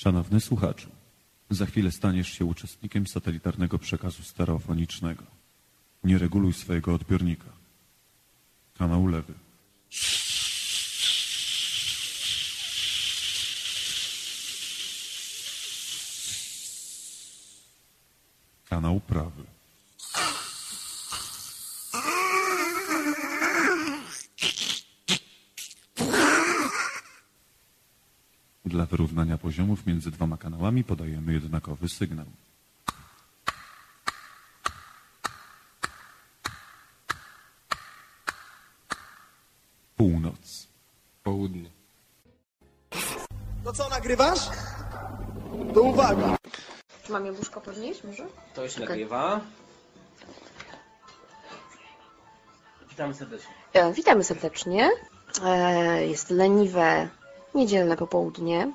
Szanowny słuchaczu, za chwilę staniesz się uczestnikiem satelitarnego przekazu stereofonicznego. Nie reguluj swojego odbiornika. Kanał lewy. Kanał prawy. Dla wyrównania poziomów między dwoma kanałami podajemy jednakowy sygnał. Północ. Południe. No co, nagrywasz? To uwaga. Czy mam jabłuszko podnieść może? To Okej. nagrywa. Witam serdecznie. E, witamy serdecznie. E, jest leniwe niedzielne popołudnie.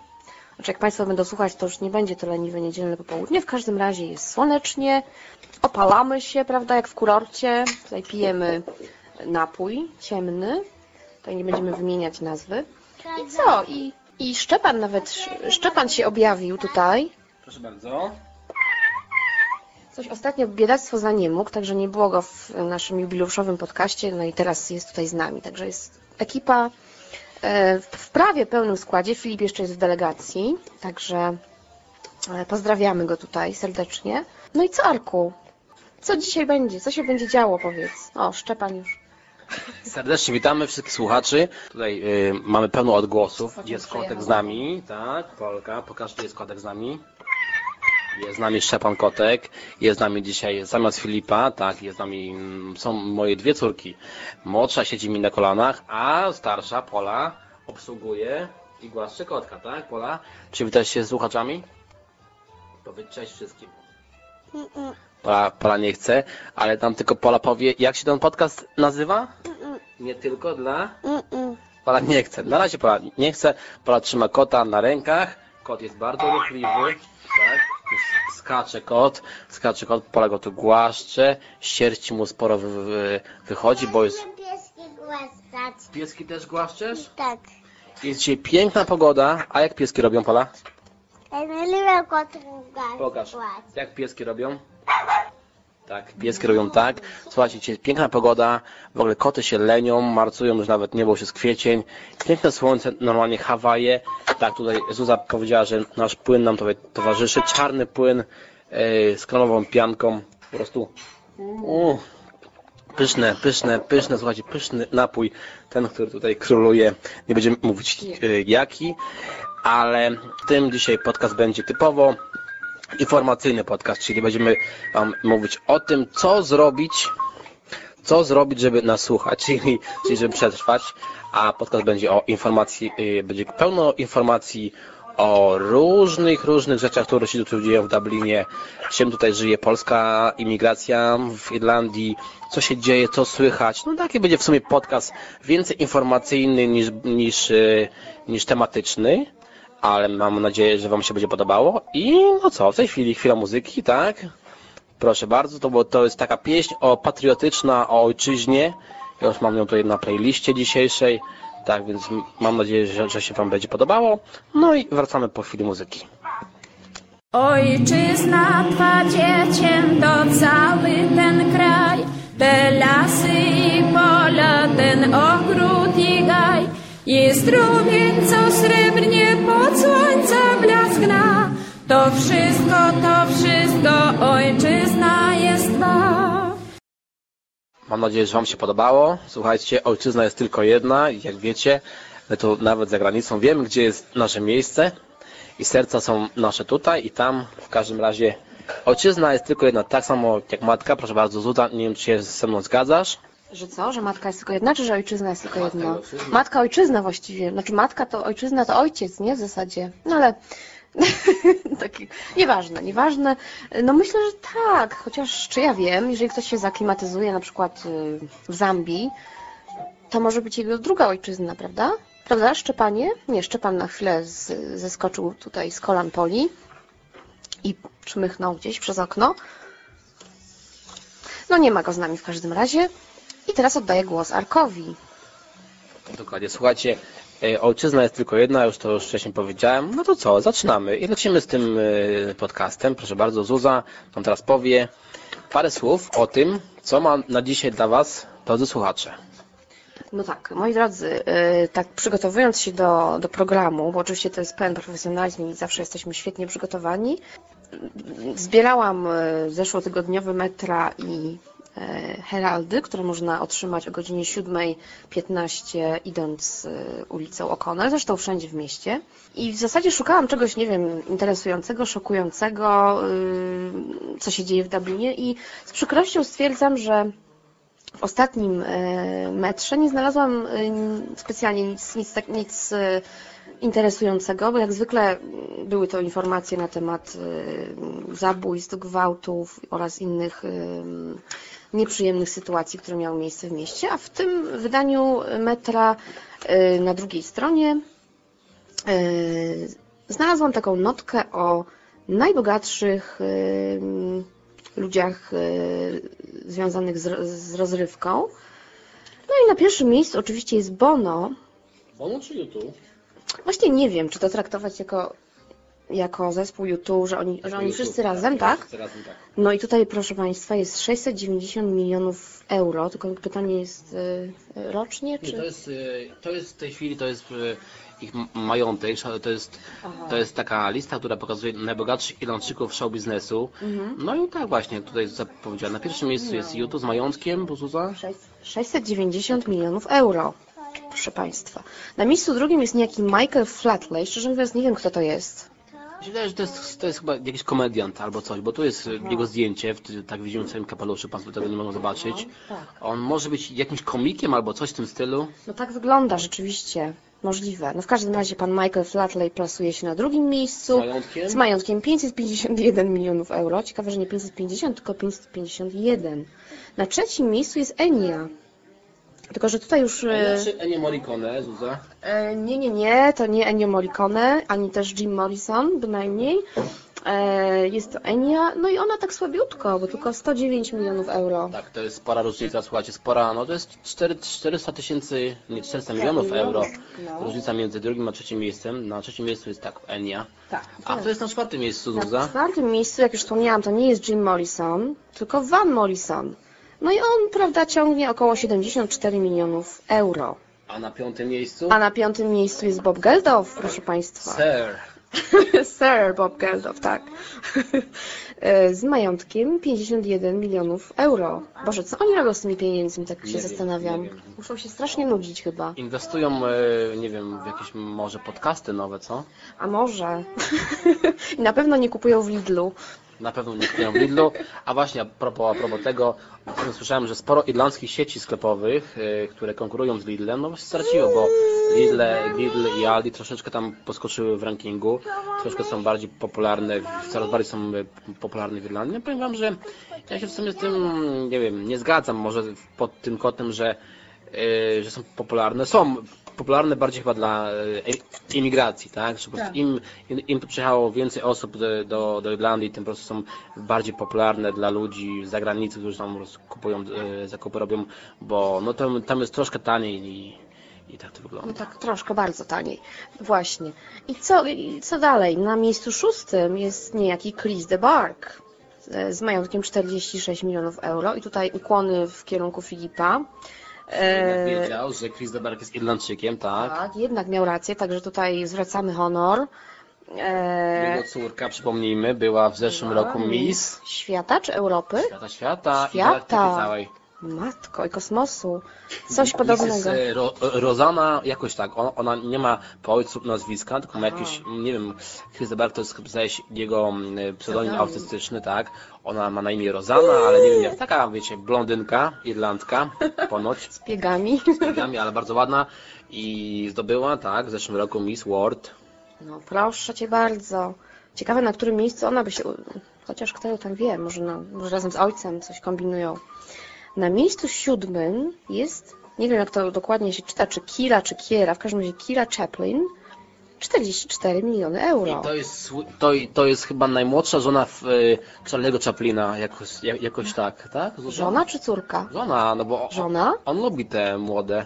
Znaczy, jak Państwo będą słuchać, to już nie będzie to leniwe niedzielne popołudnie. W każdym razie jest słonecznie, opalamy się, prawda, jak w kurorcie. Tutaj pijemy napój ciemny. Tutaj nie będziemy wymieniać nazwy. I co? I, i Szczepan nawet, Szczepan się objawił tutaj. Proszę bardzo. Coś ostatnio biedactwo za nie mógł, także nie było go w naszym jubileuszowym podcaście, no i teraz jest tutaj z nami. Także jest ekipa w prawie pełnym składzie. Filip jeszcze jest w delegacji, także e, pozdrawiamy go tutaj serdecznie. No i co, Arku? Co dzisiaj będzie? Co się będzie działo, powiedz? O, Szczepan już. Serdecznie witamy wszystkich słuchaczy. Tutaj y, mamy pełno odgłosów. Potem Jest kotek z nami, tak, Polka. Pokaż, gdzie jest kotek z nami. Jest z nami Szczepan Kotek, jest z nami dzisiaj zamiast Filipa, tak, jest z nami, mm, są moje dwie córki. Młodsza siedzi mi na kolanach, a starsza, Pola, obsługuje i głaszcze kotka, tak, Pola? Przywitać się z słuchaczami? Powiedz cześć wszystkim. Pola, Pola nie chce, ale tam tylko Pola powie, jak się ten podcast nazywa? Nie tylko dla... Pola nie chce. Na razie Pola nie chce. Pola trzyma kota na rękach. Kot jest bardzo ruchliwy. Tak? Skacze kot. Skacze kot. Pola go tu głaszcze. Sierści mu sporo wy, wy, wychodzi, bo jest... Pieski głaskać. Pieski też głaszczesz? Tak. Jest dzisiaj piękna pogoda. A jak pieski robią, Pola? Ja nie lubię kotów. Pokaż. Jak pieski robią? Tak, pieski robią tak. Słuchajcie, piękna pogoda, w ogóle koty się lenią, marcują, już nawet niebo się z kwiecień. Piękne słońce, normalnie Hawaje. Tak, tutaj Zuza powiedziała, że nasz płyn nam tutaj towarzyszy. Czarny płyn e, z kremową pianką. Po prostu mm, pyszne, pyszne, pyszne, słuchajcie, pyszny napój. Ten, który tutaj króluje. Nie będziemy mówić e, jaki, ale tym dzisiaj podcast będzie typowo informacyjny podcast, czyli będziemy Wam mówić o tym, co zrobić, co zrobić, żeby nas słuchać, czyli, czyli żeby przetrwać, a podcast będzie o informacji, yy, będzie pełno informacji o różnych, różnych rzeczach, które się tu dzieją w Dublinie, czym tutaj żyje polska imigracja w Irlandii, co się dzieje, co słychać. No taki będzie w sumie podcast więcej informacyjny niż, niż, yy, niż tematyczny ale mam nadzieję, że Wam się będzie podobało. I no co, w tej chwili chwila muzyki, tak? Proszę bardzo, to, bo to jest taka pieśń o patriotyczna, o ojczyźnie. Już mam ją tutaj na playliście dzisiejszej, tak więc mam nadzieję, że, że się Wam będzie podobało. No i wracamy po chwili muzyki. Ojczyzna Twa dziecię to cały ten kraj, te lasy i pola, ten ogród i gaj. Jest rumień, co srebrnie. To wszystko, to wszystko ojczyzna jest Twa. Mam nadzieję, że Wam się podobało. Słuchajcie, ojczyzna jest tylko jedna i jak wiecie, my tu nawet za granicą wiemy, gdzie jest nasze miejsce i serca są nasze tutaj i tam. W każdym razie ojczyzna jest tylko jedna, tak samo jak matka. Proszę bardzo, Zuza, nie wiem, czy się ze mną zgadzasz. Że co? Że matka jest tylko jedna, czy że ojczyzna jest tylko Matka jedna? ojczyzna. Matka, ojczyzna właściwie. Znaczy matka to ojczyzna to ojciec, nie? W zasadzie. No ale taki, nieważne, nieważne. No myślę, że tak, chociaż czy ja wiem, jeżeli ktoś się zaklimatyzuje na przykład y, w Zambii, to może być jego druga ojczyzna, prawda? Prawda, Szczepanie? Nie, Szczepan na chwilę z, zeskoczył tutaj z kolan Poli i czmychnął gdzieś przez okno. No nie ma go z nami w każdym razie. I teraz oddaję głos Arkowi. Dokładnie. Słuchajcie, Ojczyzna jest tylko jedna, już to już wcześniej powiedziałem. No to co, zaczynamy i lecimy z tym e, podcastem. Proszę bardzo, Zuza nam teraz powie parę słów o tym, co ma na dzisiaj dla Was, drodzy słuchacze. No tak, moi drodzy, yy, tak przygotowując się do, do programu, bo oczywiście to jest pełen profesjonalizm i zawsze jesteśmy świetnie przygotowani, zbierałam zeszłotygodniowy metra i heraldy, które można otrzymać o godzinie 7.15 idąc yy, ulicą O'Connell, zresztą wszędzie w mieście. I w zasadzie szukałam czegoś, nie wiem, interesującego, szokującego, yy, co się dzieje w Dublinie i z przykrością stwierdzam, że w ostatnim e, metrze nie znalazłam e, specjalnie nic, nic, tak- nic e, interesującego, bo jak zwykle były to informacje na temat e, zabójstw, gwałtów oraz innych e, nieprzyjemnych sytuacji, które miały miejsce w mieście, a w tym wydaniu metra e, na drugiej stronie e, znalazłam taką notkę o najbogatszych e, ludziach związanych z rozrywką. No i na pierwszym miejscu oczywiście jest Bono. Bono czy YouTube? Właśnie nie wiem, czy to traktować jako, jako zespół YouTube, że oni, że oni wszyscy razem, tak? Wszyscy razem, tak. No i tutaj, proszę Państwa, jest 690 milionów euro, tylko pytanie jest e, rocznie, Nie, czy... to jest, y, to jest w tej chwili to jest y, ich majątek, to jest, Aha. to jest taka lista, która pokazuje najbogatszych Irlandczyków show biznesu. Mhm. No i tak właśnie, tutaj powiedziałem, na pierwszym miejscu jest YouTube z majątkiem, Buzuza. Sześć- 690 milionów euro, proszę Państwa. Na miejscu drugim jest niejaki Michael Flatley, szczerze mówiąc nie wiem, kto to jest. Wydaje, że to jest, to jest chyba jakiś komediant albo coś, bo tu jest y, jego zdjęcie, w, tak widzimy w swoim kapeluszu, Państwo tego nie mogą zobaczyć. tak. On może być jakimś komikiem albo coś w tym stylu. No tak wygląda rzeczywiście. Możliwe. No w każdym razie pan Michael Flatley plasuje się na drugim miejscu. Z majątkiem? Z majątkiem 551 milionów euro. Ciekawe, że nie 550, tylko 551. Na trzecim miejscu jest Enia. Tylko, że tutaj już... e, Czy Ennio Morricone, Zuza? e, Nie, nie, nie, to nie Ennio Morricone, ani też Jim Morrison, bynajmniej. E, Jest to Enia, no i ona tak słabiutko, bo tylko 109 milionów euro. Tak, to jest spora różnica, słuchajcie, spora, no to jest 4, 400 tysięcy, nie 400 milionów euro. No. Różnica między drugim a trzecim miejscem. Na trzecim miejscu jest tak, Enia. Tak. A kto jest na czwartym miejscu, Na Zuza? czwartym miejscu, jak już wspomniałam, to nie jest Jim Morrison, tylko Van Morrison. No i on, prawda, ciągnie około 74 milionów euro. A na piątym miejscu? A na piątym miejscu jest Bob Geldof, proszę Państwa. Sir. Sir Bob Geldof, tak. Z majątkiem 51 milionów euro. Boże, co oni robią z tymi pieniędzmi, tak się wiem, zastanawiam. nie. Muszą się strasznie nudzić chyba. Inwestują, e, nie wiem, w jakieś może podcasty nowe, co? A może? I na pewno nie kupują w Lidlu. Na pewno nie kupują w Lidlu. A właśnie, a propos, a propos tego, słyszałem, że sporo irlandzkich sieci sklepowych, e, które konkurują z Lidlem, no właśnie straciło, bo Lidl, Lidl i Aldi troszeczkę tam poskoczyły w rankingu, troszkę są bardziej popularne, coraz bardziej są e, popularne w Irlandii. No powiem Wam, że ja się w sumie z tym, nie wiem, nie zgadzam może pod tym kotem, że, e, że są popularne. Są popularne bardziej chyba dla e, imigracji, tak? Że po prostu im, im, przyjechało więcej osób do, do, do Irlandii, tym po prostu są bardziej popularne dla ludzi z zagranicy, którzy tam kupują, e, zakupy robią, bo no tam, tam jest troszkę taniej i, i tak to No wygląda. tak troszkę bardzo taniej. Właśnie. I co, i co dalej? Na miejscu szóstym jest niejaki Chris de Bark e, z majątkiem 46 milionów euro i tutaj ukłony w kierunku Filipa. Jak E, wiedział, że Chris jest Irlandczykiem, tak? tak, jednak miał rację, także tutaj zwracamy honor. E, Jego córka, przypomnijmy, była w zeszłym roku Miss Świata czy Europy? Świata Świata, Świata. i galaktyki całej. Matko i kosmosu. Coś podobnego. Ro, Rozana, jakoś tak, ona, ona nie ma po ojcu nazwiska, tylko ma jakieś, nie wiem, Chris de Bark to jest zdaje jego mm, pseudonim Pseudonim. autystyczny, tak? Ona ma na imię Rozana, ale nie wiem jak taka, wiecie, blondynka, irlandka, ponoć, Z piegami. z piegami, ale bardzo ładna i zdobyła, tak, w zeszłym roku Miss World. No proszę cię bardzo. Ciekawe na którym miejscu ona by się. Chociaż kto ją tam wie, może, na, może razem z ojcem coś kombinują. Na miejscu siódmym jest, nie wiem jak to dokładnie się czyta, czy Kira, czy Kiera, w każdym razie Kira Chaplin, 44 miliony euro. I to jest, to, to jest chyba najmłodsza żona w, e, Charlie'ego Chaplina, jakoś, jak- jakoś tak, tak? Żona czy córka? Żona, no bo on, Żona? on lubi te młode.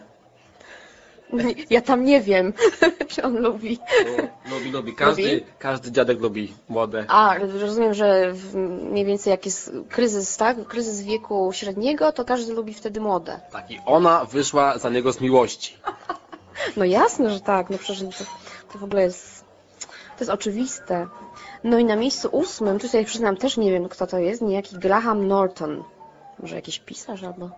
Ja tam nie wiem, czy on lubi. Lubi, lubi. Każdy, Lubi? każdy dziadek lubi młode. A, rozumiem, że mniej więcej jak jest kryzys, tak? Kryzys wieku średniego, to każdy lubi wtedy młode. Tak, i ona wyszła za niego z miłości. No jasne, że tak. No przecież to, to w ogóle jest... To jest oczywiste. No i na miejscu ósmym, tutaj przyznam, też nie wiem, kto to jest, niejaki Graham Norton. Może jakiś pisarz albo...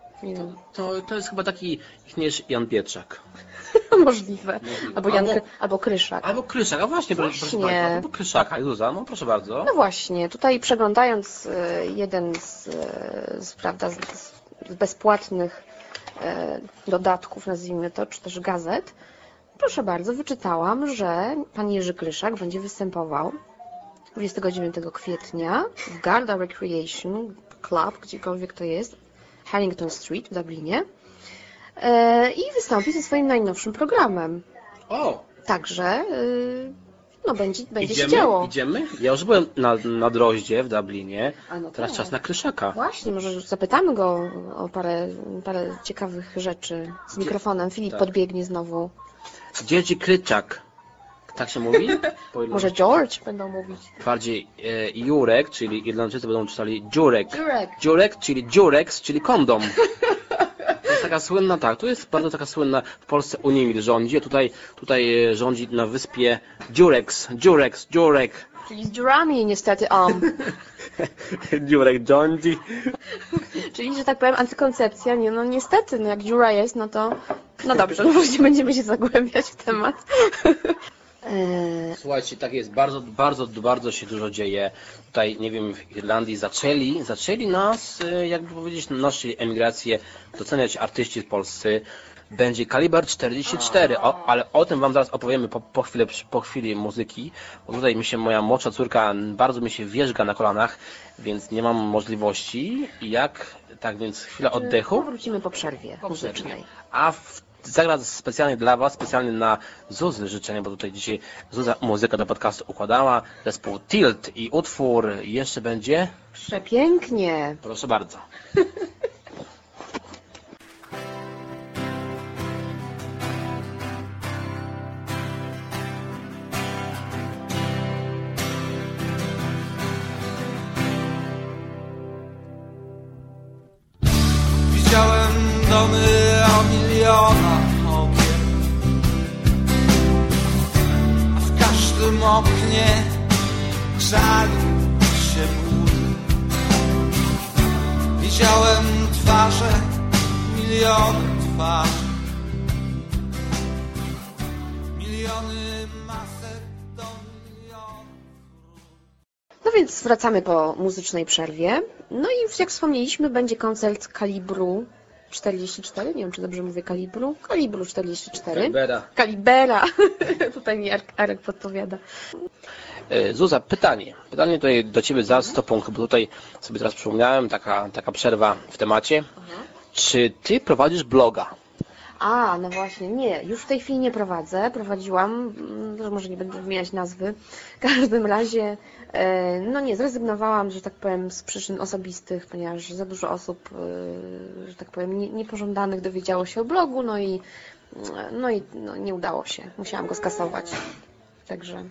To, to jest chyba taki ichniejszy Jan Pietrzak. Możliwe. Albo Jan, Albo- albo Kryszak. Albo Kryszak, a właśnie, proszę, proszę Właśnie. bardzo. Albo Kryszaka, Zuza, no proszę bardzo. No właśnie, tutaj przeglądając e, jeden z, e, z, prawda, z, z bezpłatnych e, dodatków, nazwijmy to, czy też gazet, proszę bardzo, wyczytałam, że pan Jerzy Kryszak będzie występował 29 kwietnia w Garda Recreation Club, gdziekolwiek to jest, Harrington Street w Dublinie e, i wystąpi ze swoim najnowszym programem. O, Także y, no, będzie, będzie się idziemy? działo. Idziemy? Ja już byłem na, na Droździe w Dublinie, A no teraz tak. czas na Kryszaka. Właśnie, może zapytamy go o parę, parę ciekawych rzeczy z mikrofonem. Filip Tak. podbiegnie znowu. Dziedzi Kryczak. Tak się mówi? Po Może George będą mówić. Bardziej e, Jurek, czyli Irlandczycy będą czytali Dziurek. Jurek. Dziurek, czyli Dziurex, czyli kondom. To jest taka słynna, tak, tu jest bardzo taka słynna, w Polsce Unimil rządzi, a tutaj, tutaj e, rządzi na wyspie Dziurex, Dziurex, Dziurek. Czyli z dziurami niestety on. Dziurek rządzi. Czyli, że tak powiem, antykoncepcja. Nie, no niestety, no jak dziura jest, no to... No dobrze, no już nie będziemy się zagłębiać w temat. Eee, Słuchajcie, tak jest, bardzo, bardzo, bardzo się dużo dzieje. Tutaj, nie wiem, w Irlandii zaczęli, zaczęli nas, e, jakby powiedzieć, naszej emigrację doceniać artyści polscy. Będzie kaliber 44, o, ale o tym wam zaraz opowiemy po, po, chwilę, po chwili muzyki. Bo tutaj mi się moja młodsza córka bardzo mi się wierzga na kolanach, więc nie mam możliwości. Jak, tak więc chwila oddechu. Wrócimy po przerwie muzycznej. A w, zagra specjalnie dla Was, specjalnie na Zuzy życzenia, bo tutaj dzisiaj Zuza muzykę do podcastu układała, zespół Tilt i utwór jeszcze będzie, Przepięknie. proszę bardzo. Widziałem domy każdym oknie żalił się mur Widziałem twarze, miliony twarzy Miliony masek do milionów No więc wracamy po muzycznej przerwie. No i jak wspomnieliśmy, będzie koncert kalibru 44. Nie wiem, czy dobrze mówię kalibru. Kalibru 44. Bera. Kalibera. Tutaj mi Arek, podpowiada. E, Zuza, pytanie. Pytanie tutaj do Ciebie za 100 punktów, bo tutaj sobie teraz przypomniałem, taka, taka przerwa w temacie. Czy Ty prowadzisz bloga? A, no właśnie, nie, już w tej chwili nie prowadzę. Prowadziłam, mm, może nie będę wymieniać nazwy. W każdym razie, e, no nie, zrezygnowałam, że tak powiem, z przyczyn osobistych, ponieważ za dużo osób, e, że tak powiem, nie- niepożądanych dowiedziało się o blogu, no i, no i no, nie udało się. Musiałam go skasować. Także.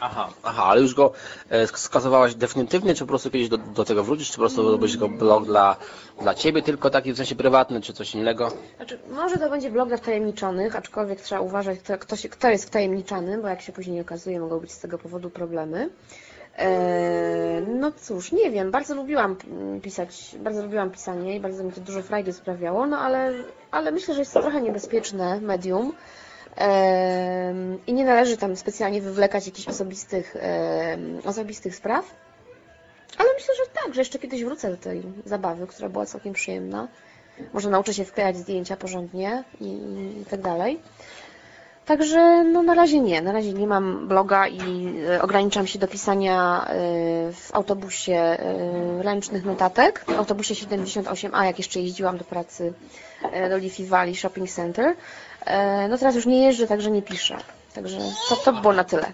Aha, aha, ale już go e, sk- skasowałaś definitywnie, czy po prostu kiedyś do, do tego wrócisz, czy po prostu robisz go blog dla, dla Ciebie tylko taki w sensie prywatny, czy coś innego? Znaczy, może to będzie blog dla wtajemniczonych, aczkolwiek trzeba uważać, kto, kto, się, kto jest wtajemniczany, bo jak się później okazuje, mogą być z tego powodu problemy. Eee, no cóż, nie wiem, bardzo lubiłam pisać, bardzo lubiłam pisanie i bardzo mi to dużo frajdy sprawiało, no ale, ale myślę, że jest to trochę niebezpieczne medium i nie należy tam specjalnie wywlekać jakichś osobistych, osobistych spraw. Ale myślę, że tak, że jeszcze kiedyś wrócę do tej zabawy, która była całkiem przyjemna. Może nauczę się wklejać zdjęcia porządnie i, i tak dalej. Także no na razie nie, na razie nie mam bloga i e, ograniczam się do pisania e, w autobusie e, ręcznych notatek, w autobusie 78A, jak jeszcze jeździłam do pracy do Leafy Valley Shopping Center. E, No teraz już nie jeżdżę, także nie piszę. Także to, to by było na tyle.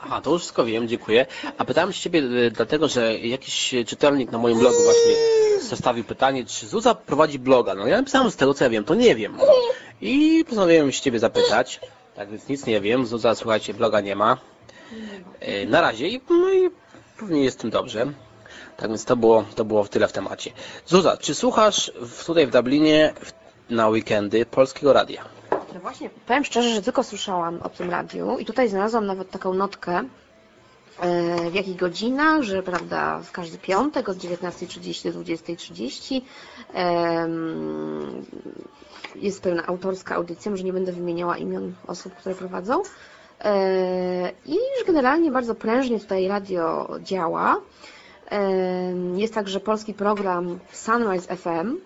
Aha, to już wszystko wiem, dziękuję. A pytałem się Ciebie e, dlatego, że jakiś czytelnik na moim blogu właśnie zostawił pytanie, czy Zuza prowadzi bloga. No ja napisałem z tego, co ja wiem, to nie wiem. i postanowiłem się ciebie zapytać. Tak więc nic nie wiem, Zuza, słuchajcie, bloga nie ma. E, Na razie i, no i pewnie jest tym dobrze. Tak więc to było, to było w tyle w temacie. Zuza, czy słuchasz w, tutaj w Dublinie w, na weekendy polskiego radia? No właśnie, powiem szczerze, że tylko słyszałam o tym radiu i tutaj znalazłam nawet taką notkę, e, w jakich godzinach, że prawda, w każdy piątek od 19.30 do 20.30 em, jest pełna autorska audycja, może nie będę wymieniała imion osób, które prowadzą. E, I że generalnie bardzo prężnie tutaj radio działa. Em, Jest także polski program Sunrise FM,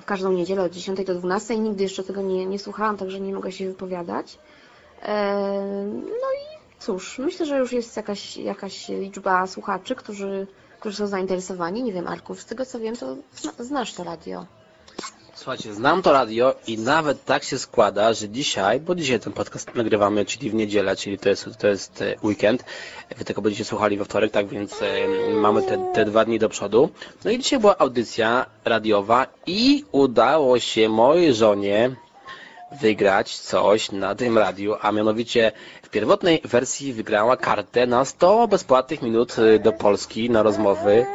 w każdą niedzielę od 10 do 12. Nigdy jeszcze tego nie, nie słuchałam, także nie mogę się wypowiadać. E, No i cóż, myślę, że już jest jakaś, jakaś liczba słuchaczy, którzy, którzy są zainteresowani. Nie wiem, Arków, z tego co wiem, to zna, znasz to radio. Słuchajcie, znam to radio i nawet tak się składa, że dzisiaj, bo dzisiaj ten podcast nagrywamy, czyli w niedzielę, czyli to jest, to jest e, weekend, wy tego będziecie słuchali we wtorek, tak więc e, mamy te, te dwa dni do przodu. No i dzisiaj była audycja radiowa i udało się mojej żonie wygrać coś na tym radiu, a mianowicie w pierwotnej wersji wygrała kartę na 100 bezpłatnych minut y, do Polski na rozmowy,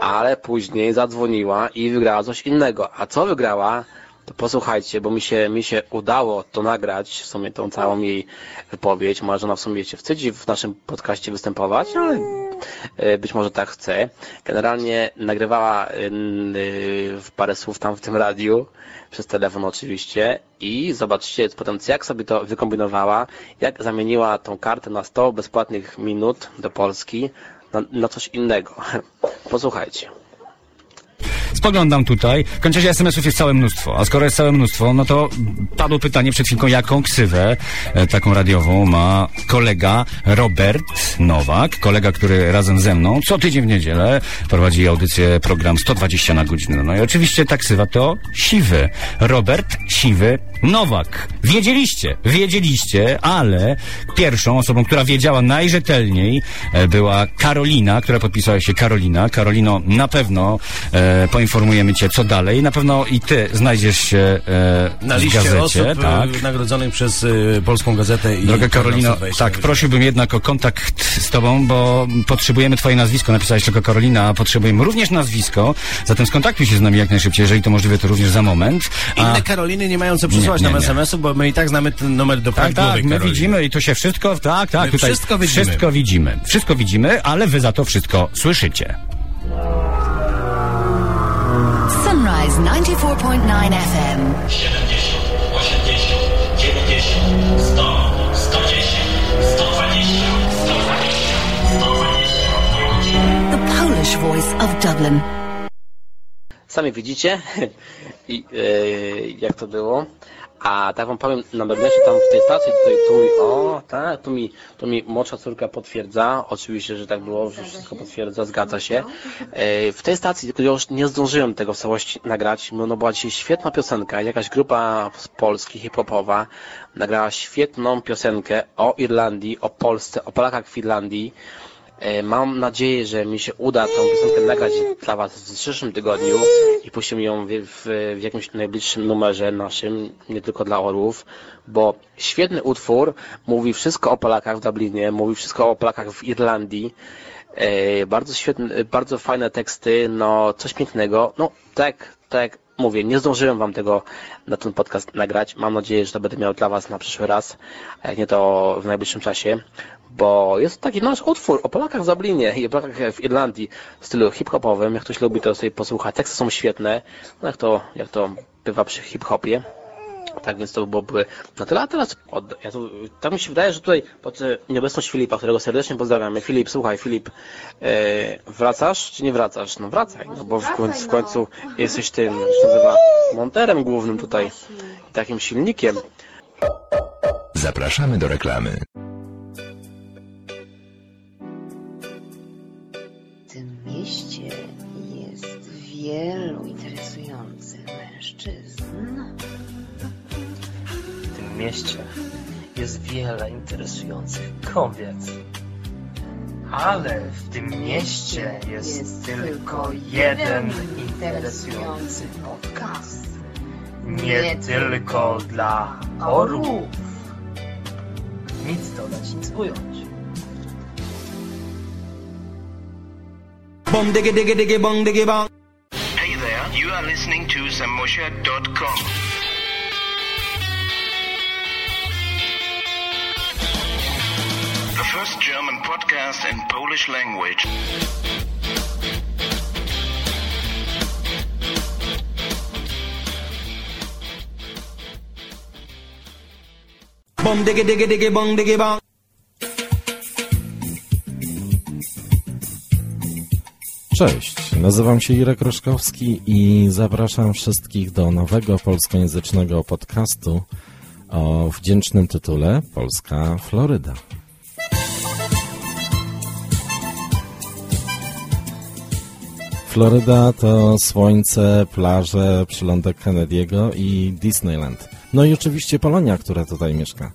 ale później zadzwoniła i wygrała coś innego. A co wygrała? To posłuchajcie, bo mi się, mi się udało to nagrać, w sumie tą całą jej wypowiedź. Moja żona w sumie się wstydzi w naszym podcaście występować, ale e, być może tak chce. Generalnie nagrywała y, y, w parę słów tam w tym radiu, przez telefon oczywiście i zobaczcie potem jak sobie to wykombinowała, jak zamieniła tą kartę na 100 bezpłatnych minut do Polski na, na coś innego. Posłuchajcie. Spoglądam tutaj. W końcu SMS-ów jest całe mnóstwo. A skoro jest całe mnóstwo, no to padło pytanie przed chwilką, jaką ksywę e, taką radiową ma kolega Robert Nowak, kolega, który razem ze mną co tydzień w niedzielę prowadzi audycję, program 120 na godzinę. No i oczywiście ta ksywa to Siwy. Robert Siwy Nowak. Wiedzieliście, wiedzieliście, ale pierwszą osobą, która wiedziała najrzetelniej e, była Karolina, która podpisała się Karolina. Karolino, na pewno e, poinformujemy cię, co dalej. Na pewno i ty znajdziesz się e, Na w liście gazecie. osób tak. tak. nagrodzonych przez y, Polską Gazetę i Droga Karolino, 120 tak, prosiłbym jednak o kontakt z Tobą, bo potrzebujemy Twoje nazwisko. Napisałeś tylko Karolina, a potrzebujemy również nazwisko. Zatem skontaktuj się z nami jak najszybciej, jeżeli to możliwe, to również za moment. A, Inne Karoliny nie mają co przysłać Nie, nie, nam. SMS-u, bo my i tak znamy ten numer do tak, tak, my Karoliny. widzimy i to się wszystko, tak, tak, My tutaj wszystko widzimy. Wszystko widzimy. Wszystko widzimy, ale Wy za to wszystko słyszycie. Sunrise 94.9 FM. 70, 80, 90, 100, 110, 120, 120, 120. The Polish voice of Dublin. Sami widzicie, I, e, jak to było. A tak wam powiem, na marginesie tam w tej stacji, tutaj, tu mi, o, tak, tu mi, tu mi młodsza córka potwierdza, oczywiście, że tak było, że wszystko potwierdza, zgadza się. E, w tej stacji, tylko już nie zdążyłem tego w całości nagrać, no była dzisiaj świetna piosenka, jakaś grupa z Polski, hip-hopowa, nagrała świetną piosenkę o Irlandii, o Polsce, o Polakach w Irlandii. E, Mam nadzieję, że mi się uda tą piosenkę nagrać dla Was w przyszłym tygodniu i puścimy ją w, w, w jakimś najbliższym numerze naszym, nie tylko dla orłów, bo świetny utwór, mówi wszystko o Polakach w Dublinie, mówi wszystko o Polakach w Irlandii, e, bardzo świetne, bardzo fajne teksty, no coś pięknego, no tak, tak mówię, nie zdążyłem Wam tego na ten podcast nagrać, mam nadzieję, że to będę miał dla Was na przyszły raz, a jak nie to w najbliższym czasie, bo jest taki nasz utwór o Polakach w Dublinie i o Polakach w Irlandii w stylu hip-hopowym. Jak ktoś lubi, to sobie posłucha. Teksty są świetne, no jak to, jak to bywa przy hip-hopie. Tak więc to byłoby na tyle. A teraz od, ja tu, tak mi się wydaje, że tutaj pod e, nieobecność Filipa, którego serdecznie pozdrawiamy. Filip, słuchaj, Filip, e, wracasz czy nie wracasz? No wracaj, no bo w końcu, w końcu jesteś tym, jak się nazywa, monterem głównym tutaj i takim silnikiem. Zapraszamy do reklamy. W tym mieście jest wielu mieście jest wiele interesujących kobiet. Ale w tym mieście jest, tylko jeden interesujący podcast. Nie tylko dla orłów. Nic dodać, nic ująć. Bong diggy diggy diggy bong diggy bong. Hey there, you are listening to samosia.com. first German podcast in Polish language. Bong diggy diggy diggy bong diggy bong. Cześć, nazywam się Irek Roszkowski i zapraszam wszystkich do nowego polskojęzycznego podcastu o wdzięcznym tytule Polska Floryda. Floryda to słońce, plaże, przylądek Kennedy'ego i Disneyland. No i oczywiście Polonia, która tutaj mieszka.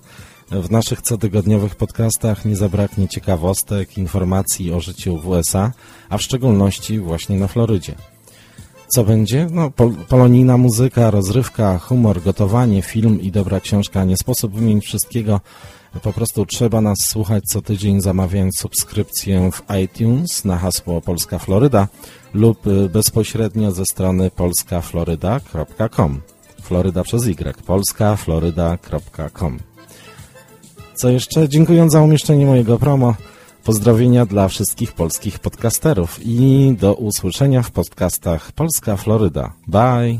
W naszych cotygodniowych podcastach nie zabraknie ciekawostek, informacji o życiu w USA, a w szczególności właśnie na Florydzie. Co będzie? No, pol polonijna muzyka, rozrywka, humor, gotowanie, film i dobra książka. Nie sposób wymienić wszystkiego. Po prostu trzeba nas słuchać co tydzień, zamawiając subskrypcję w iTunes na hasło Polska Floryda lub y, bezpośrednio ze strony polskafloryda.com. Floryda przez Y. polskafloryda.com. Co jeszcze? Dziękując za umieszczenie mojego promo. Pozdrowienia dla wszystkich polskich podcasterów i do usłyszenia w podcastach Polska Floryda. Bye!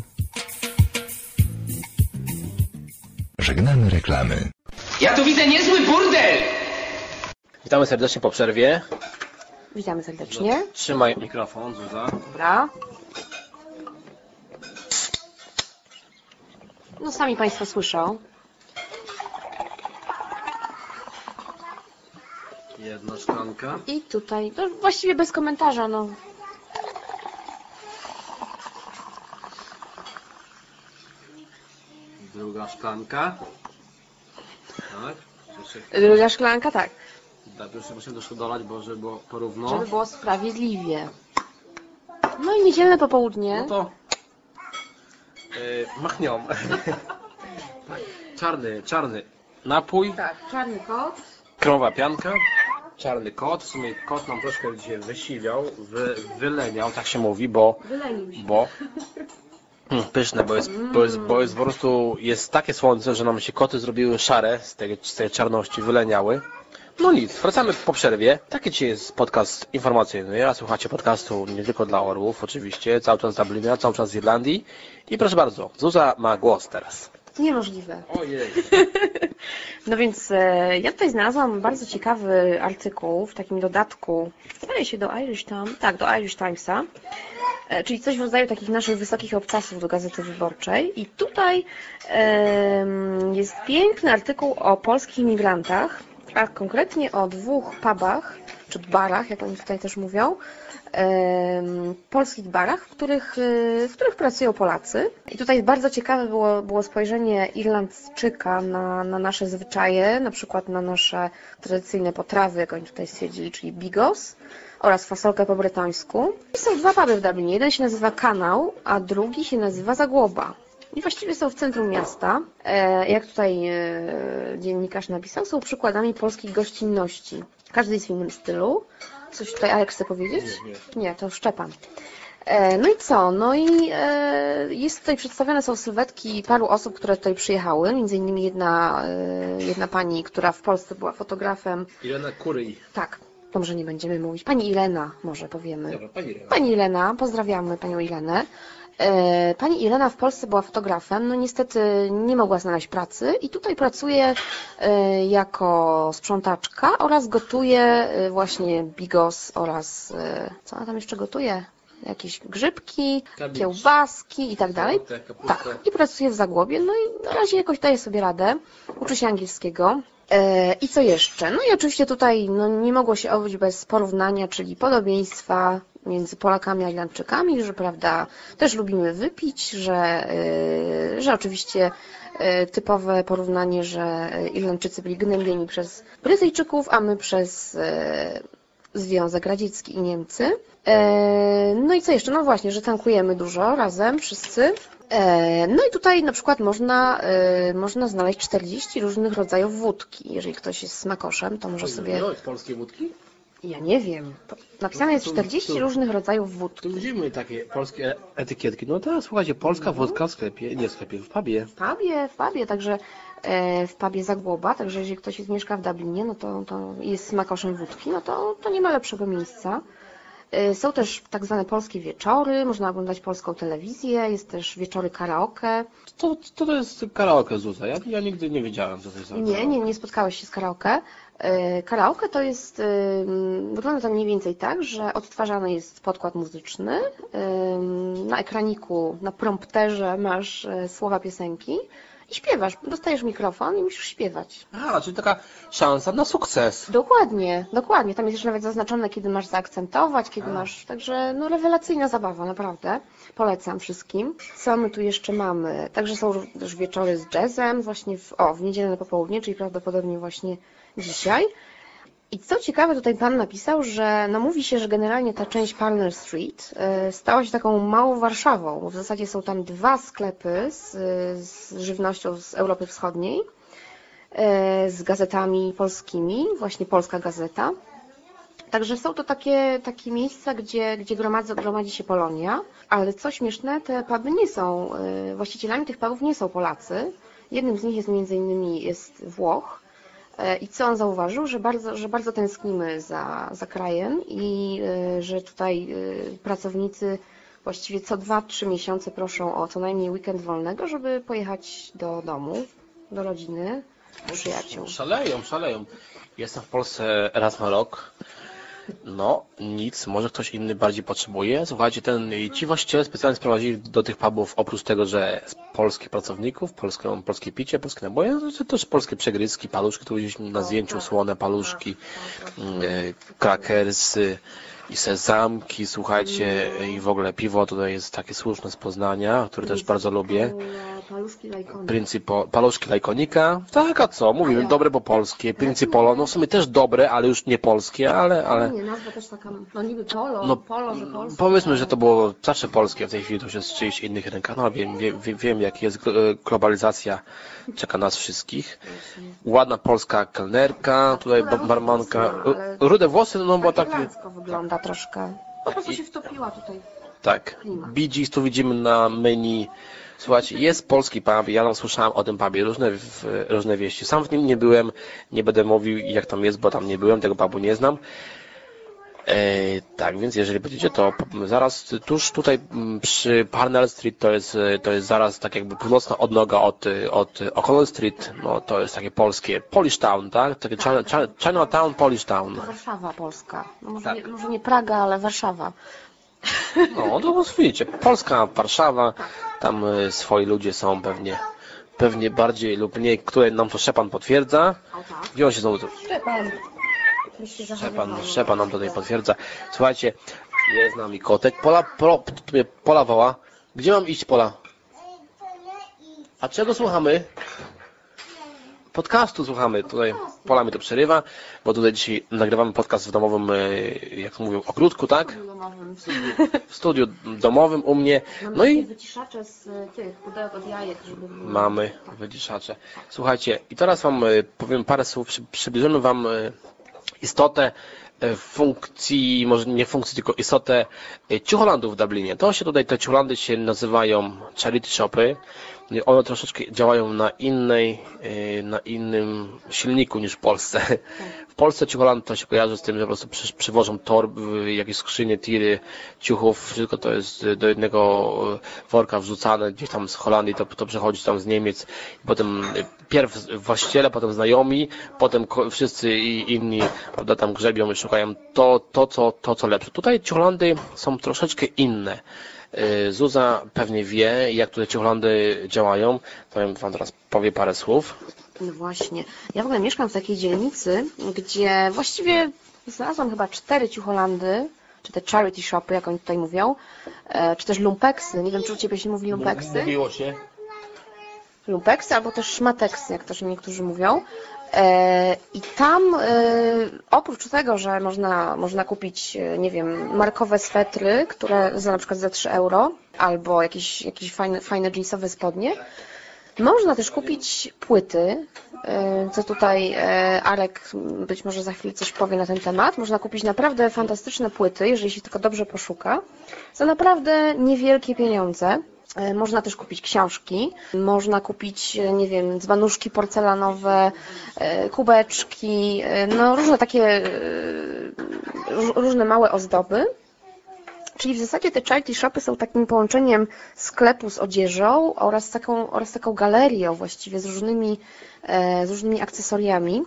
Żegnamy reklamy. Ja tu widzę niezły burdel! Witamy serdecznie po przerwie. Witamy serdecznie. Trzymaj mikrofon, Zuza. Dobra. No sami Państwo słyszą. Jedna szklanka. I tutaj, no właściwie bez komentarza, no. Druga szklanka. Tak. Druga szklanka, tak. Tak, jeszcze musimy troszkę dolać, bo żeby było porówno. Żeby było sprawiedliwie. No i niedzielne popołudnie. No to yy, machnią. tak. Czarny, czarny napój. Tak, czarny kot. Krowa pianka. Czarny kot. W sumie kot nam troszkę dzisiaj wysiwiał, wy, wyleniał, tak się mówi, bo Wylenił się. bo Pyszne, bo jest, bo, jest, bo jest po prostu jest takie słońce, że nam się koty zrobiły szare z tej, z tej czarności, wyleniały. No nic, wracamy po przerwie. Taki dzisiaj jest podcast informacyjny, a słuchacie podcastu nie tylko dla orłów, oczywiście, cały czas z Dublina, cały czas z Irlandii. I proszę bardzo, Zuza ma głos teraz. Niemożliwe. Ojej. No więc e, ja tutaj znalazłam bardzo ciekawy artykuł w takim dodatku, wydaje się do Irish Times, tak, do Irish Timesa, e, czyli coś w rodzaju takich naszych wysokich obcasów do Gazety Wyborczej. I tutaj jest piękny artykuł o polskich imigrantach, a konkretnie o dwóch pubach, czy barach, jak oni tutaj też mówią, polskich barach, w których, y, w których pracują Polacy. I tutaj bardzo ciekawe było, było spojrzenie Irlandczyka na, na nasze zwyczaje, na przykład na nasze tradycyjne potrawy, jak oni tutaj stwierdzili, czyli bigos oraz fasolkę po bretońsku. I są dwa puby w Dublinie. Jeden się nazywa Kanał, a drugi się nazywa Zagłoba. I właściwie są w centrum miasta. E, jak tutaj e, dziennikarz napisał, są przykładami polskiej gościnności. Każdy jest w innym stylu. Coś tutaj Alek chce powiedzieć? Nie, to Szczepan. E, No i co? No i e, jest tutaj przedstawione są sylwetki paru osób, które tutaj przyjechały. Między innymi jedna, e, jedna pani, która w Polsce była fotografem. Irena Kuryj. Tak, może nie będziemy mówić. Pani Ilena, może powiemy. Dobra, pani Irena. Pani Ilena, pozdrawiamy Panią Ilenę. E, Pani Ilena w Polsce była fotografem, no niestety nie mogła znaleźć pracy i tutaj pracuje e, jako sprzątaczka oraz gotuje e, właśnie bigos oraz, co ona tam jeszcze gotuje? Jakieś grzybki, Kabicz. kiełbaski i tak dalej. Tak, i pracuje w Zagłobie, no i na razie jakoś daje sobie radę. Uczy się angielskiego. E, I co jeszcze? No i oczywiście tutaj no, nie mogło się obyć bez porównania, czyli podobieństwa między Polakami a Irlandczykami, że prawda, też lubimy wypić, że, e, że oczywiście e, typowe porównanie, że Irlandczycy byli gnębieni przez Brytyjczyków, a my przez Związek Radziecki i Niemcy. E, No i co jeszcze? No właśnie, że tankujemy dużo razem wszyscy. E, No i tutaj na przykład można, e, można znaleźć 40 różnych rodzajów wódki. Jeżeli ktoś jest smakoszem, to może sobie... polskie wódki? Ja nie wiem. Napisane jest Tu- 40 tu- różnych rodzajów wódki. Tu widzimy takie polskie etykietki. No teraz słuchajcie, polska wódka w sklepie, nie w sklepie, w pubie. W pubie, w pubie, także w pubie Zagłoba, także jeżeli ktoś mieszka w Dublinie, no to, to jest smakoszem wódki, no to, to nie ma lepszego miejsca. E, Są też tak zwane polskie wieczory, można oglądać polską telewizję, jest też wieczory karaoke. To, to, to jest karaoke Zuza. Ja, ja nigdy nie wiedziałem, co to jest Nie, nie, nie spotkałeś się z karaoke. E, Karaoke to jest, wygląda to mniej więcej tak, że odtwarzany jest podkład muzyczny, na ekraniku, na prompterze masz e, słowa piosenki i śpiewasz, dostajesz mikrofon i musisz śpiewać. A, czyli taka szansa na sukces. Dokładnie, dokładnie. Tam jest jeszcze nawet zaznaczone, kiedy masz zaakcentować, kiedy masz. Także no rewelacyjna zabawa, naprawdę. Polecam wszystkim. Co my tu jeszcze mamy? Także są też wieczory z jazzem, właśnie w, o, w niedzielę na popołudnie, czyli prawdopodobnie właśnie dzisiaj. I co ciekawe, tutaj pan napisał, że no mówi się, że generalnie ta część Parnell Street e, stała się taką małą Warszawą, bo w zasadzie są tam dwa sklepy z, z żywnością z Europy Wschodniej, e, z gazetami polskimi, właśnie Polska Gazeta. Także są to takie, takie miejsca, gdzie, gdzie gromadzi, gromadzi się Polonia, ale co śmieszne, te puby nie są, e, właścicielami tych pubów nie są Polacy. Jednym z nich jest między innymi jest Włoch. E, I co on zauważył? Że bardzo, że bardzo tęsknimy za, za krajem i e, że tutaj e, pracownicy właściwie co 2-3 miesiące proszą o co najmniej weekend wolnego, żeby pojechać do domu, do rodziny, przyjaciół. Szaleją, szaleją. Jestem w Polsce raz na rok. No, nic, może ktoś inny bardziej potrzebuje. Słuchajcie, ten, ci właściciele specjalnie sprowadzili do tych pubów, oprócz tego, że polskich pracowników, polską, polskie picie, polskie naboje, to też polskie przegryzki, paluszki, tu widzieliśmy na zdjęciu słone paluszki, mm, krakersy i sezamki, słuchajcie, i w ogóle piwo tutaj jest takie słuszne z Poznania, które też bardzo lubię. Paluszki lajkonik. Principo, paluszki lajkonika. Tak, a co? Mówimy dobre po polskie. Principolo, no w sumie też dobre, ale już nie polskie, ale, ale Nie, nazwa też taka, no niby polo, No, polo, że polskie. powiedzmy, że to było zawsze polskie, w tej chwili to jest w czyichś innych rękach. No wiem, wiem, wiem, jak jest e, globalizacja, czeka nas wszystkich. Ładna polska kelnerka, tutaj ba- barmanka. ale- Rude włosy, no bo tak elegancko wygląda troszkę. Po prostu się wtopiła tutaj. tak. Bee Gees tu widzimy na menu. Słuchajcie, jest polski pub, ja tam słyszałem o tym pubie różne, w, różne wieści. Sam w nim nie byłem, nie będę mówił jak tam jest, bo tam nie byłem, tego pubu nie znam. E, tak, więc jeżeli będziecie, to zaraz tuż tutaj m, przy Parnell Street to jest, to jest zaraz tak jakby północna odnoga od, od O'Connell Street, no to jest takie polskie Polish Town, tak? Takie China, Chinatown, Polish Town. Warszawa polska. No może, Tak. nie, może nie Praga, ale Warszawa. No, to widzicie, Polska, Warszawa, tam e, swoi ludzie są pewnie, pewnie bardziej lub mniej, które nam to Szepan potwierdza. Gdzie on się znowu? Szczepan. Szczepan, Szczepan nam tutaj potwierdza. Słuchajcie, jest z nami kotek. Pola, pola, pola woła. Gdzie mam iść, Pola? A czego słuchamy? Podcastu słuchamy. Tutaj Pola mi to przerywa, bo tutaj dzisiaj nagrywamy podcast w domowym, e, jak to mówią, ogródku, tak? W studiu domowym u mnie. Mamy No i wyciszacze z e, tych pudełek od jajek, żeby mamy wyciszacze. Słuchajcie, i teraz Wam e, powiem parę słów, przy- przybliżymy Wam istotę funkcji, może nie funkcji, tylko istotę ciucholandów w Dublinie. To się tutaj, te ciucholandy się nazywają charity shopy. I One troszeczkę działają na innej, e, na innym silniku niż w Polsce. W Polsce ciucholand to się kojarzy z tym, że po prostu przy, przywożą torby, jakieś skrzynie, tiry, ciuchów, wszystko to jest do jednego worka wrzucane, gdzieś tam z Holandii to, to przechodzi tam z Niemiec, potem pierw właściciele, potem znajomi, potem wszyscy inni, prawda, tam grzebią i szukają to, to, co, to, co lepsze. Tutaj ciucholandy są troszeczkę inne. E, Zuza pewnie wie, jak tutaj ciucholandy działają, to ja wam teraz powie parę słów. No właśnie. Ja w ogóle mieszkam w takiej dzielnicy, gdzie właściwie znalazłam chyba cztery ciucholandy, czy te charity shopy, jak oni tutaj mówią, e, czy też lumpeksy. Nie wiem, czy u Ciebie się mówi lumpeksy. Mówiło się. Lumpeksy albo też szmateksy, jak też niektórzy mówią. E, I tam e, oprócz tego, że można, można kupić, e, nie wiem, markowe swetry, które za na przykład za 3 euro, albo jakieś, jakieś fajne, fajne jeansowe spodnie, można też kupić płyty, co tutaj Arek być może za chwilę coś powie na ten temat. Można kupić naprawdę fantastyczne płyty, jeżeli się tylko dobrze poszuka, za naprawdę niewielkie pieniądze. E, Można też kupić książki, można kupić, e, nie wiem, dzbanuszki porcelanowe, e, kubeczki, no różne takie, ró- różne małe ozdoby. Czyli w zasadzie te charity shopy są takim połączeniem sklepu z odzieżą oraz taką, oraz taką galerią właściwie z różnymi, z różnymi akcesoriami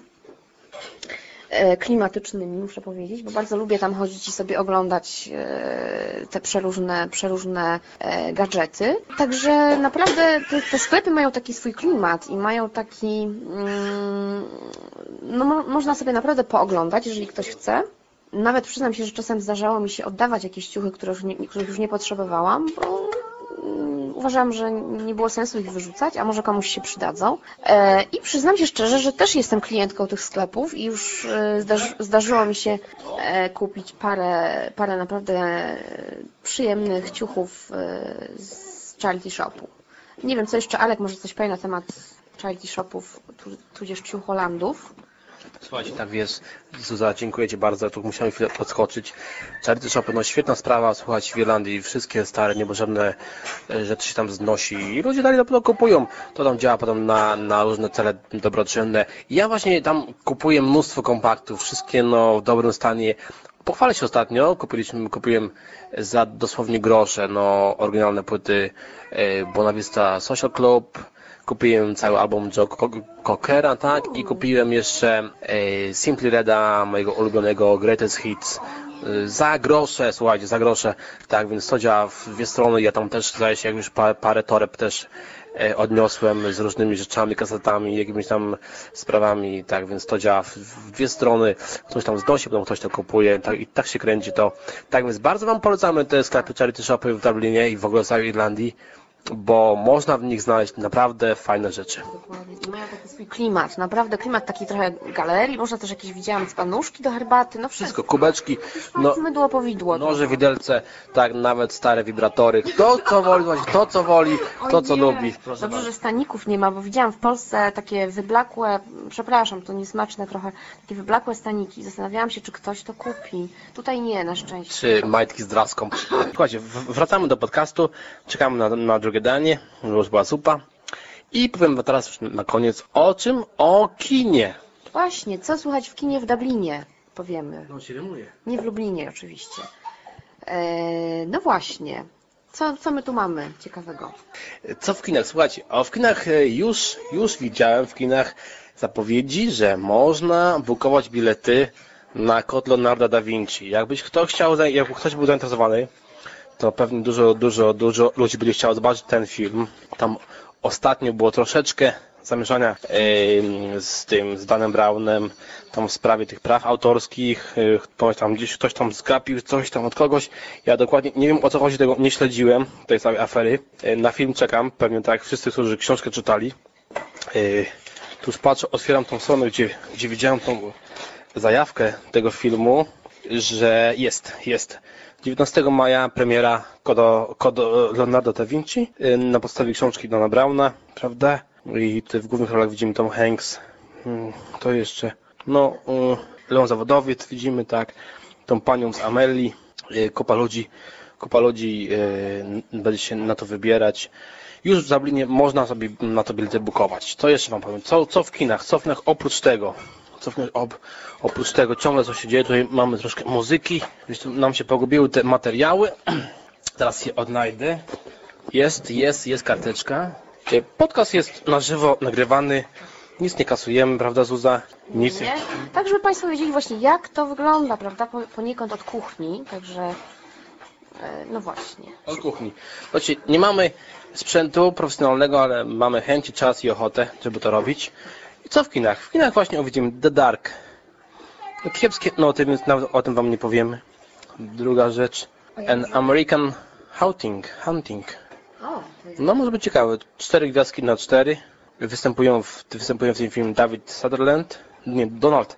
klimatycznymi, muszę powiedzieć, bo bardzo lubię tam chodzić i sobie oglądać e, te przeróżne, przeróżne e, gadżety. Także naprawdę te, te sklepy mają taki swój klimat i mają taki, mm, no mo- można sobie naprawdę pooglądać, jeżeli ktoś chce. Nawet przyznam się, że czasem zdarzało mi się oddawać jakieś ciuchy, które już nie, których już nie potrzebowałam, bo uważałam, że nie było sensu ich wyrzucać, a może komuś się przydadzą. E, I przyznam się szczerze, że też jestem klientką tych sklepów i już e, zdarzy, zdarzyło mi się e, kupić parę, parę naprawdę przyjemnych ciuchów z charity shopu. Nie wiem, co jeszcze Alek może coś powie na temat charity shopów, tu, tudzież ciucholandów. Słuchajcie, tak jest. Zuza, dziękuję Ci bardzo. Tu musiałem chwilę podskoczyć. Charity Shopy, no świetna sprawa, słuchać w Irlandii. Wszystkie stare, niepotrzebne e, rzeczy się tam znosi i ludzie dalej to kupują. To tam działa potem na, na różne cele dobroczynne. Ja właśnie tam kupuję mnóstwo kompaktów, wszystkie no w dobrym stanie. Pochwalę się ostatnio, kupiliśmy, kupiłem za dosłownie grosze, no oryginalne płyty e, Bonavista Social Club, Kupiłem cały album Joe Co- Cockera, tak? I kupiłem jeszcze e, Simply Reda, mojego ulubionego Greatest Hits. e, Za grosze, słuchajcie, za grosze. Tak, więc to działa w dwie strony. Ja tam też, zdaje się, jak już parę, parę toreb też e, odniosłem z różnymi rzeczami, kasetami, jakimiś tam sprawami, tak, więc to działa w, w dwie strony. Ktoś tam znosi, potem ktoś to kupuje tak, i tak się kręci to. Tak więc bardzo Wam polecamy te sklepy Charity Shopy w Dublinie i w ogóle w całej Irlandii, bo można w nich znaleźć naprawdę fajne rzeczy. I mają taki swój klimat, naprawdę klimat taki trochę galerii, można też jakieś, widziałam, panuszki do herbaty, no wszystko. Wszystko, kubeczki, no, Mydło, powidło. noże, widelce, tak, nawet stare wibratory. Kto co woli, to co woli, to co lubi. Proszę Dobrze, bardzo. że staników nie ma, bo widziałam w Polsce takie wyblakłe, przepraszam, to niesmaczne trochę, takie wyblakłe staniki. Zastanawiałam się, czy ktoś to kupi. Tutaj nie, na szczęście. Czy majtki z draską. Słuchajcie, wracamy do podcastu, czekamy na, na drugie danie, już była zupa. I powiem wam teraz już na koniec o czym? O kinie. Właśnie, co słychać w kinie w Dublinie, powiemy. No się rymuje. Nie w Lublinie oczywiście. E, no właśnie, co, co my tu mamy ciekawego? Co w kinach? Słuchajcie, a w kinach e, już, już widziałem w kinach zapowiedzi, że można bukować bilety na kod Leonardo da Vinci. Jakbyś kto chciał, jakby ktoś był zainteresowany, to pewnie dużo, dużo, dużo ludzi będzie chciało zobaczyć ten film. Tam ostatnio było troszeczkę zamieszania z tym, z Danem Brownem, tam w sprawie tych praw autorskich, e, tam gdzieś ktoś tam zgapił coś tam od kogoś. Ja dokładnie nie wiem o co chodzi, tego nie śledziłem, tej całej afery. E, Na film czekam, pewnie tak jak wszyscy, którzy książkę czytali. E, Tu już patrzę, otwieram tą stronę, gdzie, gdzie widziałem tą zajawkę tego filmu, że jest, jest. 19 maja premiera Kodo, Kodo Leonardo da Vinci y, na podstawie książki Dona Browna, prawda? I tutaj w głównych rolach widzimy Tom Hanks. Mm, To jeszcze, no, y, Leon Zawodowiec widzimy, tak. Tą panią z Amelii. Y, Kupa ludzi, kupa ludzi będzie się na to wybierać. Już w Dublinie można sobie na to bilety bukować. Co jeszcze Wam powiem? Co, co w kinach? Co w kinach oprócz tego? Co w kinach op, oprócz tego ciągle co się dzieje? Tutaj mamy troszkę muzyki. Gdzieś tu nam się pogubiły te materiały. Teraz je odnajdę. Jest, jest, jest karteczka. E, Podcast jest na żywo nagrywany. Nic nie kasujemy, prawda Zuza? Nic Nie? Tak, żeby Państwo wiedzieli właśnie, jak to wygląda, prawda, po- poniekąd od kuchni, także, e, no właśnie. Od kuchni. Słuchajcie, nie mamy sprzętu profesjonalnego, ale mamy chęć, czas i ochotę, żeby to robić. I co w kinach? W kinach właśnie widzimy The Dark. No, Kiepskie noty, więc nawet o tym wam nie powiemy. Druga rzecz. An American Hunting. Hunting. O. No może być ciekawe. Cztery gwiazdki na cztery. Występują w, występują w tym filmie David Sutherland, nie, Donald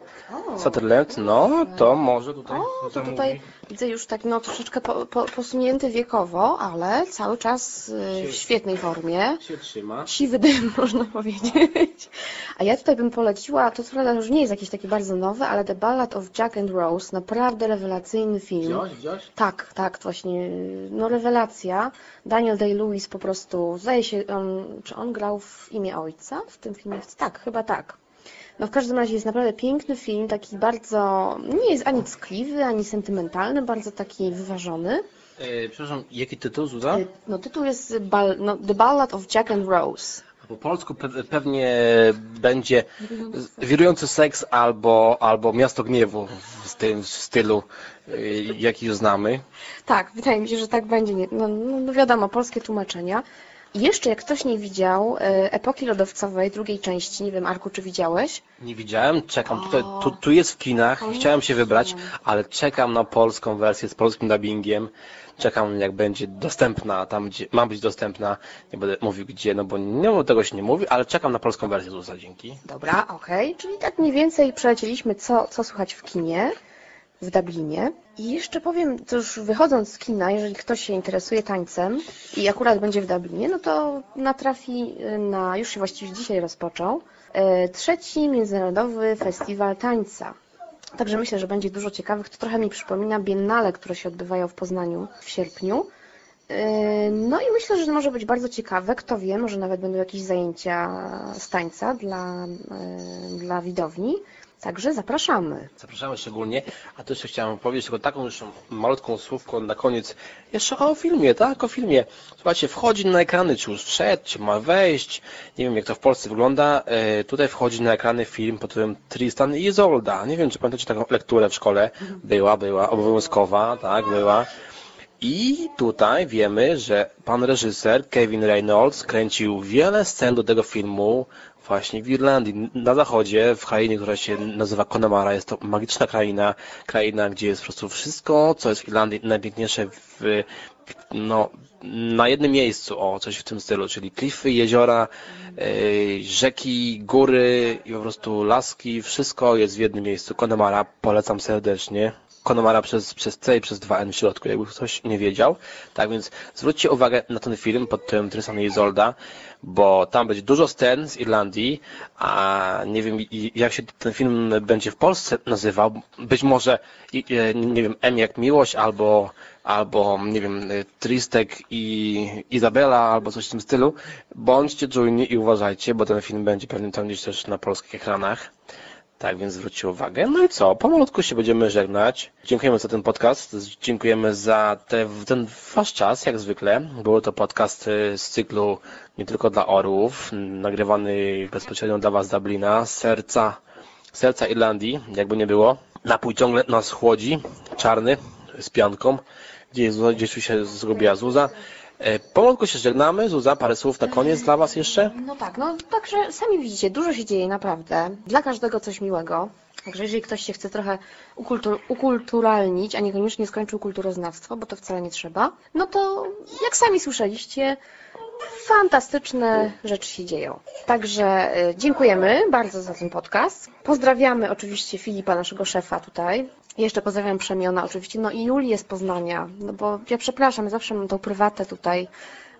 Sutherland, no to może tutaj O, to tutaj widzę już tak no troszeczkę po, po, posunięty wiekowo, ale cały czas y, w świetnej formie. się trzyma. Siwy dym, można powiedzieć. A ja tutaj bym poleciła, to co prawda już nie jest jakieś takie bardzo nowe, ale The Ballad of Jack and Rose, naprawdę rewelacyjny film. Wziąłeś, wziąłeś? Tak, tak, właśnie, no rewelacja. Daniel Day-Lewis po prostu, zdaje się, on, czy on grał w imię ojca w tym filmie? Tak, chyba tak. No w każdym razie jest naprawdę piękny film, taki bardzo, nie jest ani ckliwy, ani sentymentalny, bardzo taki wyważony. E, przepraszam, jaki tytuł, Zuza? No tytuł jest bal, no, The Ballad of Jack and Rose. Po polsku pe pewnie będzie wirujący seks albo, albo miasto gniewu w tym stylu, y, jaki już znamy. Tak, wydaje mi się, że tak będzie. No, no, no wiadomo, polskie tłumaczenia. I jeszcze, jak ktoś nie widział e, epoki lodowcowej drugiej części, nie wiem, Arku, czy widziałeś? Nie widziałem, czekam. Tutaj, tu, tu jest w kinach, chciałem się wybrać, ale czekam na polską wersję z polskim dubbingiem. Czekam, jak będzie dostępna, tam gdzie ma być dostępna. Nie będę mówił gdzie, no bo nie, tego się nie mówi, ale czekam na polską wersję, Zuza, dzięki. Dobra, okej. Czyli tak mniej więcej przelecieliśmy, co, co słychać w kinie, w Dublinie. I jeszcze powiem, to już wychodząc z kina, jeżeli ktoś się interesuje tańcem i akurat będzie w Dublinie, no to natrafi na, już się właściwie dzisiaj rozpoczął, e, trzeci Międzynarodowy Festiwal Tańca. Także myślę, że będzie dużo ciekawych. To trochę mi przypomina biennale, które się odbywają w Poznaniu w sierpniu. Yy, No i myślę, że może być bardzo ciekawe. Kto wie, może nawet będą jakieś zajęcia z tańca dla, dla widowni. Także zapraszamy. Zapraszamy szczególnie, a to jeszcze chciałem powiedzieć tylko taką już malutką słówką na koniec, jeszcze o filmie, tak, o filmie. Słuchajcie, wchodzi na ekrany, czy już wszedł, czy ma wejść, nie wiem jak to w Polsce wygląda, e, tutaj wchodzi na ekrany film pod tytułem Tristan i Izolda. Nie wiem, czy pamiętacie taką lekturę w szkole? Była, była, obowiązkowa, tak, była. I tutaj wiemy, że pan reżyser Kevin Reynolds kręcił wiele scen do tego filmu właśnie w Irlandii, na zachodzie, w krainie, która się nazywa Connemara. Jest to magiczna kraina, kraina, gdzie jest po prostu wszystko, co jest w Irlandii najpiękniejsze w, no, na jednym miejscu, o, coś w tym stylu, czyli klify, jeziora, yy, rzeki, góry i po prostu laski, wszystko jest w jednym miejscu. Connemara polecam serdecznie. Connemara przez, przez C i przez 2N w środku, jakby ktoś nie wiedział. Tak więc zwróćcie uwagę na ten film pod tytułem Tristan i Izolda, bo tam będzie dużo scen z Irlandii, a nie wiem jak się ten film będzie w Polsce nazywał. Być może, nie wiem, M jak miłość, albo, albo nie wiem, Tristek i Izabela, albo coś w tym stylu. Bądźcie czujni i uważajcie, bo ten film będzie pewnie tam gdzieś też na polskich ekranach. Tak więc zwróćcie uwagę. No i co? Pomalutku się będziemy żegnać. Dziękujemy za ten podcast. Dziękujemy za te, ten wasz czas, jak zwykle. Był to podcast y, z cyklu nie tylko dla orłów, nagrywany bezpośrednio dla was z Dublina, serca, serca Irlandii, jakby nie było. Napój ciągle nas chłodzi, czarny, z pianką. Gdzie jest Zuza? Gdzieś tu się zgubiła Zuza. E, Pomalutku się żegnamy. Zuza, parę słów na koniec dla was jeszcze? No tak, no także sami widzicie, dużo się dzieje naprawdę. Dla każdego coś miłego. Także jeżeli ktoś się chce trochę ukultur ukulturalnić, a niekoniecznie skończył kulturoznawstwo, bo to wcale nie trzeba, no to jak sami słyszeliście, fantastyczne rzeczy się dzieją. Także y, dziękujemy bardzo za ten podcast. Pozdrawiamy oczywiście Filipa, naszego szefa tutaj. Jeszcze pozdrawiam Przemiona oczywiście, no i Julię z Poznania, no bo ja przepraszam, zawsze mam tą prywatę tutaj,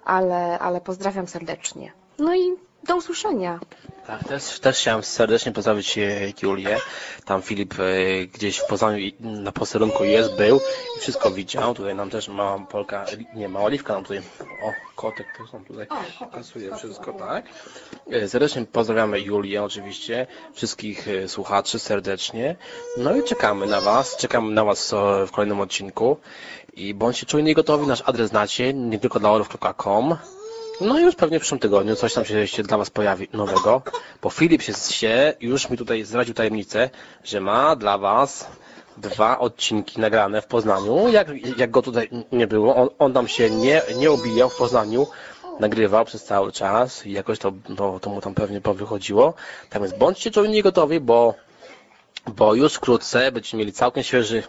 ale, ale pozdrawiam serdecznie. No i do usłyszenia. Tak, też, też chciałem serdecznie pozdrowić e, Julię. Tam Filip e, gdzieś w Poznaniu i na posterunku jest, był i wszystko widział. Tutaj nam też mała Polka, nie, mała Oliwka nam tutaj, o, kotek też nam tutaj pokazuje wszystko, tak. E, Serdecznie pozdrawiamy Julię oczywiście, wszystkich e, słuchaczy serdecznie. No i czekamy na Was, czekamy na Was e, w kolejnym odcinku. I bądźcie czujni i gotowi, nasz adres znacie, nie tylko dla orów.com. No już pewnie w przyszłym tygodniu coś tam się dla Was pojawi nowego, bo Filip się, już mi tutaj zdradził tajemnicę, że ma dla Was dwa odcinki nagrane w Poznaniu. Jak, jak go tutaj nie było, on, on tam się nie, nie obijał w Poznaniu, nagrywał przez cały czas i jakoś to, no, to mu tam pewnie powychodziło. Tak więc bądźcie czujni gotowi, bo, bo już wkrótce będziecie mieli całkiem świeży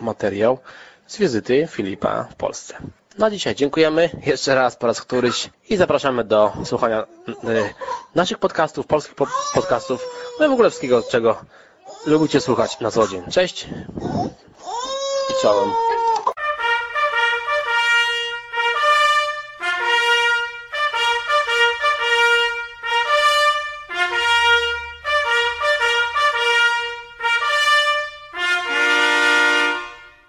materiał z wizyty Filipa w Polsce. Na dzisiaj dziękujemy jeszcze raz po raz któryś i zapraszamy do słuchania y, naszych podcastów, polskich po podcastów, no i w ogóle wszystkiego, czego lubicie słuchać na co dzień. Cześć i czołem.